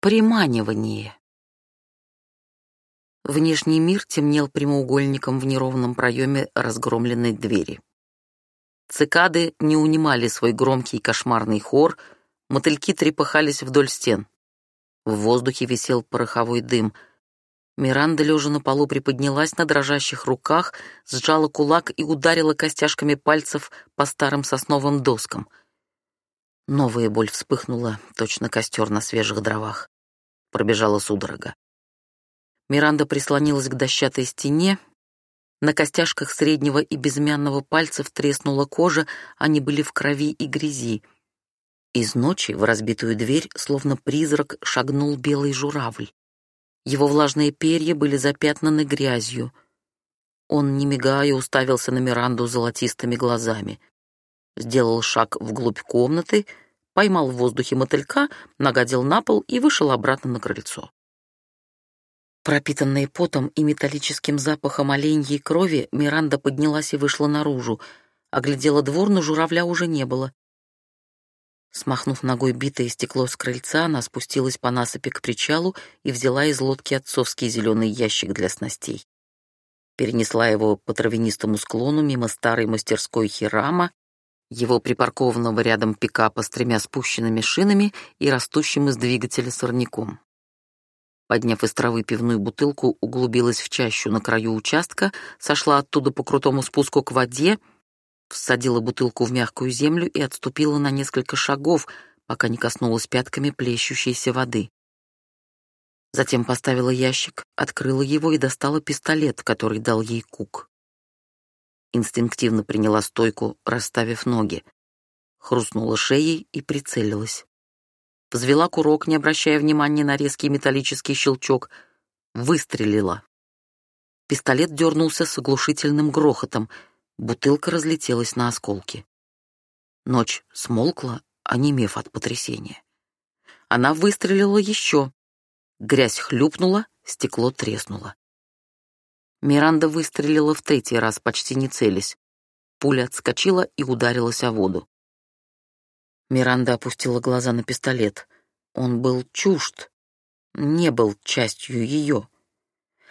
Приманивание. Внешний мир темнел прямоугольником в неровном проеме разгромленной двери. Цикады не унимали свой громкий кошмарный хор, мотыльки трепыхались вдоль стен. В воздухе висел пороховой дым. Миранда, лежа на полу, приподнялась на дрожащих руках, сжала кулак и ударила костяшками пальцев по старым сосновым доскам. Новая боль вспыхнула, точно костер на свежих дровах. Пробежала судорога. Миранда прислонилась к дощатой стене. На костяшках среднего и безымянного пальцев треснула кожа, они были в крови и грязи. Из ночи в разбитую дверь, словно призрак, шагнул белый журавль. Его влажные перья были запятнаны грязью. Он, не мигая, уставился на Миранду золотистыми глазами. Сделал шаг вглубь комнаты, поймал в воздухе мотылька, нагадил на пол и вышел обратно на крыльцо. Пропитанная потом и металлическим запахом оленьей крови, Миранда поднялась и вышла наружу. Оглядела двор, но журавля уже не было. Смахнув ногой битое стекло с крыльца, она спустилась по насыпи к причалу и взяла из лодки отцовский зеленый ящик для снастей. Перенесла его по травянистому склону мимо старой мастерской Хирама, его припаркованного рядом пикапа с тремя спущенными шинами и растущим из двигателя сорняком. Подняв из травы пивную бутылку, углубилась в чащу на краю участка, сошла оттуда по крутому спуску к воде, всадила бутылку в мягкую землю и отступила на несколько шагов, пока не коснулась пятками плещущейся воды. Затем поставила ящик, открыла его и достала пистолет, который дал ей Кук. Инстинктивно приняла стойку, расставив ноги. Хрустнула шеей и прицелилась взвела курок, не обращая внимания на резкий металлический щелчок, выстрелила. Пистолет дернулся с оглушительным грохотом, бутылка разлетелась на осколки. Ночь смолкла, онемев от потрясения. Она выстрелила еще. Грязь хлюпнула, стекло треснуло. Миранда выстрелила в третий раз, почти не целясь. Пуля отскочила и ударилась о воду. Миранда опустила глаза на пистолет. Он был чужд, не был частью ее.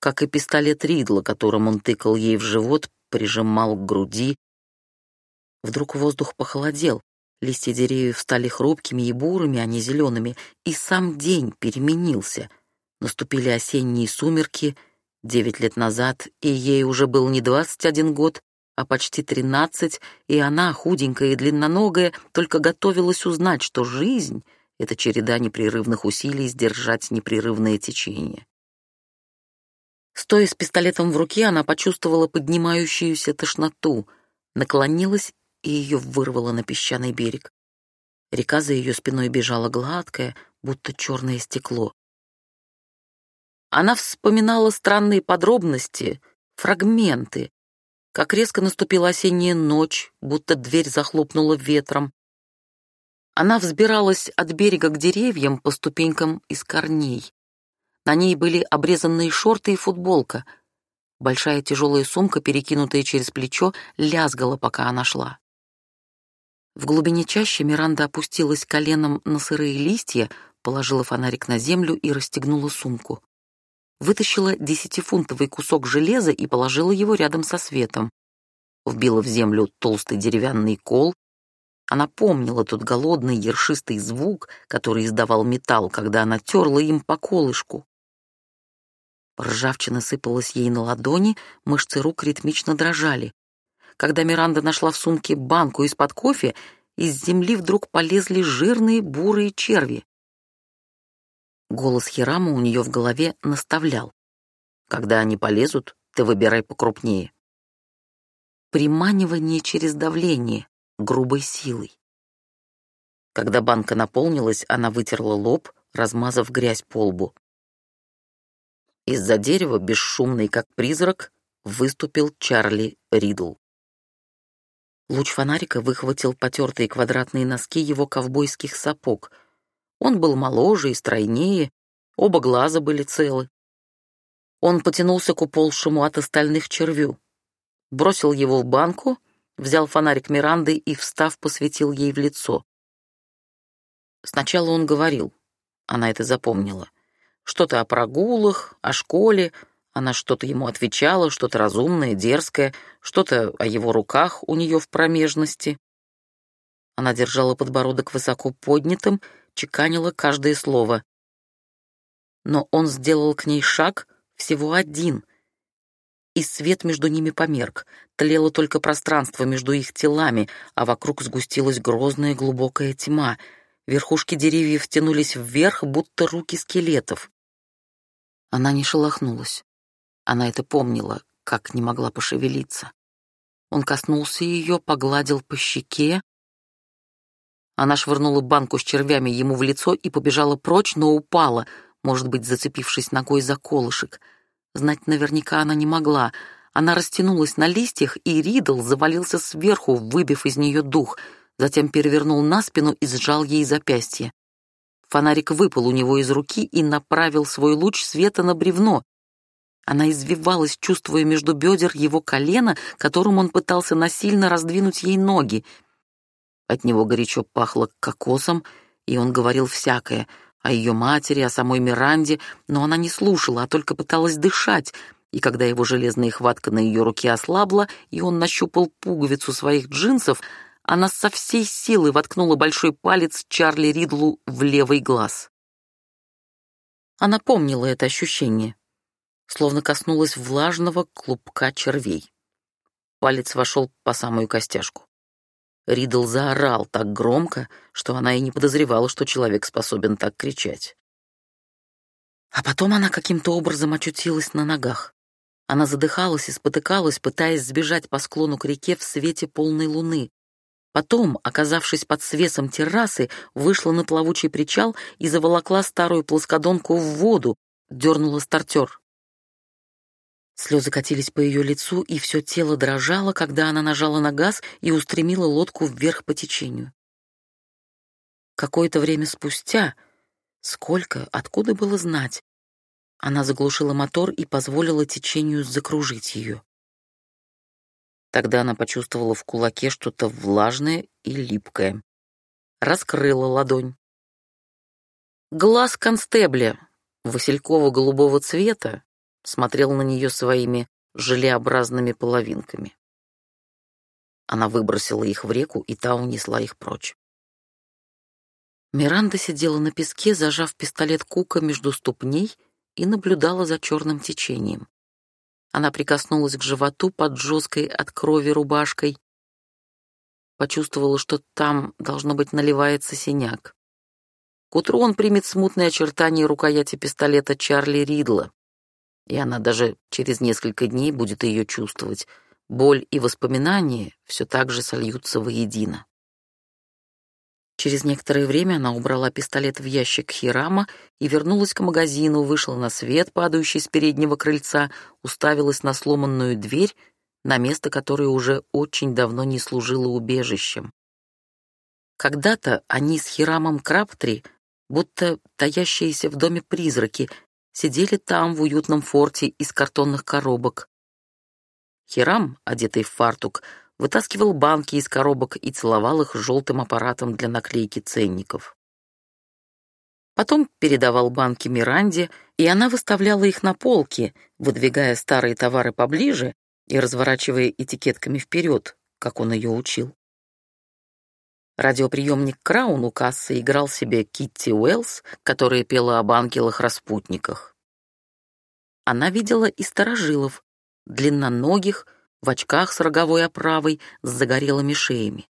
Как и пистолет Ридла, которым он тыкал ей в живот, прижимал к груди. Вдруг воздух похолодел, листья деревьев стали хрупкими и бурыми, а не зелеными, и сам день переменился. Наступили осенние сумерки, девять лет назад, и ей уже был не двадцать один год, а почти тринадцать, и она, худенькая и длинноногая, только готовилась узнать, что жизнь — это череда непрерывных усилий сдержать непрерывное течение. Стоя с пистолетом в руке, она почувствовала поднимающуюся тошноту, наклонилась и ее вырвало на песчаный берег. Река за ее спиной бежала гладкая, будто черное стекло. Она вспоминала странные подробности, фрагменты, как резко наступила осенняя ночь, будто дверь захлопнула ветром. Она взбиралась от берега к деревьям по ступенькам из корней. На ней были обрезанные шорты и футболка. Большая тяжелая сумка, перекинутая через плечо, лязгала, пока она шла. В глубине чащи Миранда опустилась коленом на сырые листья, положила фонарик на землю и расстегнула сумку вытащила десятифунтовый кусок железа и положила его рядом со светом. Вбила в землю толстый деревянный кол. Она помнила тот голодный ершистый звук, который издавал металл, когда она терла им по колышку. Ржавчина сыпалась ей на ладони, мышцы рук ритмично дрожали. Когда Миранда нашла в сумке банку из-под кофе, из земли вдруг полезли жирные бурые черви. Голос Хирама у нее в голове наставлял. Когда они полезут, ты выбирай покрупнее. Приманивание через давление, грубой силой. Когда банка наполнилась, она вытерла лоб, размазав грязь по лбу. Из-за дерева, бесшумный как призрак, выступил Чарли Ридл. Луч фонарика выхватил потертые квадратные носки его ковбойских сапог — он был моложе и стройнее, оба глаза были целы. Он потянулся к уползшему от остальных червю, бросил его в банку, взял фонарик Миранды и, встав, посветил ей в лицо. Сначала он говорил, она это запомнила. Что-то о прогулах, о школе, она что-то ему отвечала, что-то разумное, дерзкое, что-то о его руках у нее в промежности. Она держала подбородок высоко поднятым, чеканила каждое слово. Но он сделал к ней шаг, всего один, и свет между ними померк, тлело только пространство между их телами, а вокруг сгустилась грозная глубокая тьма. Верхушки деревьев тянулись вверх, будто руки скелетов. Она не шелохнулась. Она это помнила, как не могла пошевелиться. Он коснулся ее, погладил по щеке. Она швырнула банку с червями ему в лицо и побежала прочь, но упала, может быть, зацепившись ногой за колышек — Знать наверняка она не могла. Она растянулась на листьях, и Ридл завалился сверху, выбив из нее дух, затем перевернул на спину и сжал ей запястье. Фонарик выпал у него из руки и направил свой луч света на бревно. Она извивалась, чувствуя между бедер его колено, которым он пытался насильно раздвинуть ей ноги. От него горячо пахло кокосом, и он говорил всякое — о ее матери, о самой Миранде, но она не слушала, а только пыталась дышать, и когда его железная хватка на ее руке ослабла, и он нащупал пуговицу своих джинсов, она со всей силы воткнула большой палец Чарли Ридлу в левый глаз. Она помнила это ощущение, словно коснулась влажного клубка червей. Палец вошел по самую костяшку. Ридл заорал так громко, что она и не подозревала, что человек способен так кричать. А потом она каким-то образом очутилась на ногах. Она задыхалась и спотыкалась, пытаясь сбежать по склону к реке в свете полной луны. Потом, оказавшись под свесом террасы, вышла на плавучий причал и заволокла старую плоскодонку в воду, дернула стартер. Слезы катились по ее лицу, и все тело дрожало, когда она нажала на газ и устремила лодку вверх по течению. Какое-то время спустя, сколько, откуда было знать, она заглушила мотор и позволила течению закружить ее. Тогда она почувствовала в кулаке что-то влажное и липкое. Раскрыла ладонь. Глаз констебля, васильково-голубого цвета, смотрел на нее своими желеобразными половинками. Она выбросила их в реку, и та унесла их прочь. Миранда сидела на песке, зажав пистолет Кука между ступней и наблюдала за черным течением. Она прикоснулась к животу под жесткой от крови рубашкой. Почувствовала, что там, должно быть, наливается синяк. К утру он примет смутные очертания рукояти пистолета Чарли Ридла и она даже через несколько дней будет ее чувствовать. Боль и воспоминания все так же сольются воедино. Через некоторое время она убрала пистолет в ящик Хирама и вернулась к магазину, вышла на свет, падающий с переднего крыльца, уставилась на сломанную дверь, на место, которое уже очень давно не служило убежищем. Когда-то они с Хирамом Краптри, будто таящиеся в доме призраки, сидели там, в уютном форте из картонных коробок. Хирам, одетый в фартук, вытаскивал банки из коробок и целовал их желтым аппаратом для наклейки ценников. Потом передавал банки Миранде, и она выставляла их на полки, выдвигая старые товары поближе и разворачивая этикетками вперед, как он ее учил. Радиоприемник Краун у кассы играл себе Китти Уэллс, которая пела об ангелах-распутниках. Она видела и старожилов, длинноногих, в очках с роговой оправой, с загорелыми шеями.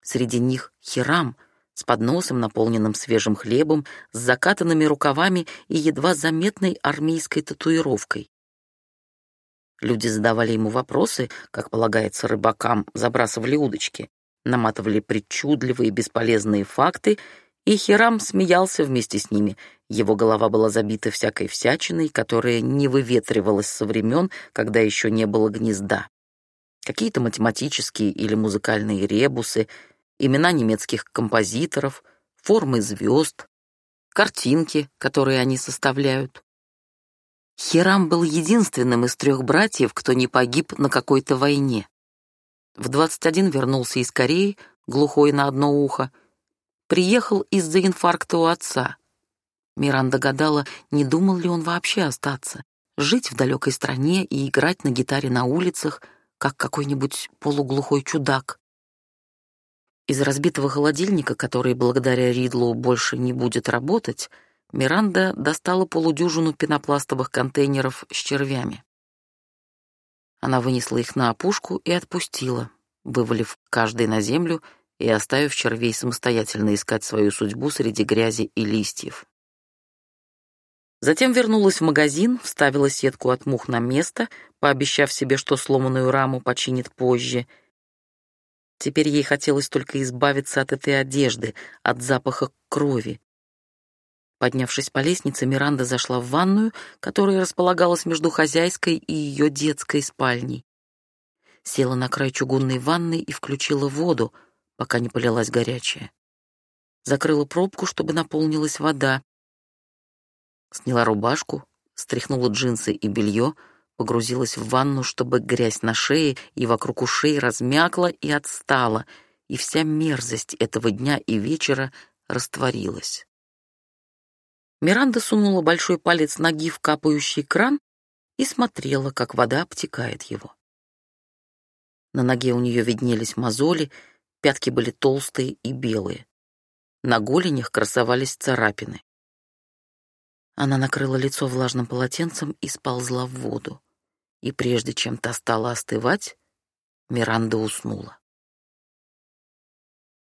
Среди них Хирам с подносом, наполненным свежим хлебом, с закатанными рукавами и едва заметной армейской татуировкой. Люди задавали ему вопросы, как полагается рыбакам, забрасывали удочки наматывали причудливые бесполезные факты, и Хирам смеялся вместе с ними. Его голова была забита всякой всячиной, которая не выветривалась со времен, когда еще не было гнезда. Какие-то математические или музыкальные ребусы, имена немецких композиторов, формы звезд, картинки, которые они составляют. Хирам был единственным из трех братьев, кто не погиб на какой-то войне. В 21 вернулся из Кореи, глухой на одно ухо. Приехал из-за инфаркта у отца. Миранда гадала, не думал ли он вообще остаться, жить в далекой стране и играть на гитаре на улицах, как какой-нибудь полуглухой чудак. Из разбитого холодильника, который благодаря Ридлу больше не будет работать, Миранда достала полудюжину пенопластовых контейнеров с червями. Она вынесла их на опушку и отпустила, вывалив каждый на землю и оставив червей самостоятельно искать свою судьбу среди грязи и листьев. Затем вернулась в магазин, вставила сетку от мух на место, пообещав себе, что сломанную раму починит позже. Теперь ей хотелось только избавиться от этой одежды, от запаха крови. Поднявшись по лестнице, Миранда зашла в ванную, которая располагалась между хозяйской и ее детской спальней. Села на край чугунной ванны и включила воду, пока не полилась горячая. Закрыла пробку, чтобы наполнилась вода, Сняла рубашку, стряхнула джинсы и белье, погрузилась в ванну, чтобы грязь на шее и вокруг ушей размякла и отстала, и вся мерзость этого дня и вечера растворилась. Миранда сунула большой палец ноги в капающий кран и смотрела, как вода обтекает его. На ноге у нее виднелись мозоли, пятки были толстые и белые. На голенях красовались царапины. Она накрыла лицо влажным полотенцем и сползла в воду. И прежде чем та стала остывать, Миранда уснула.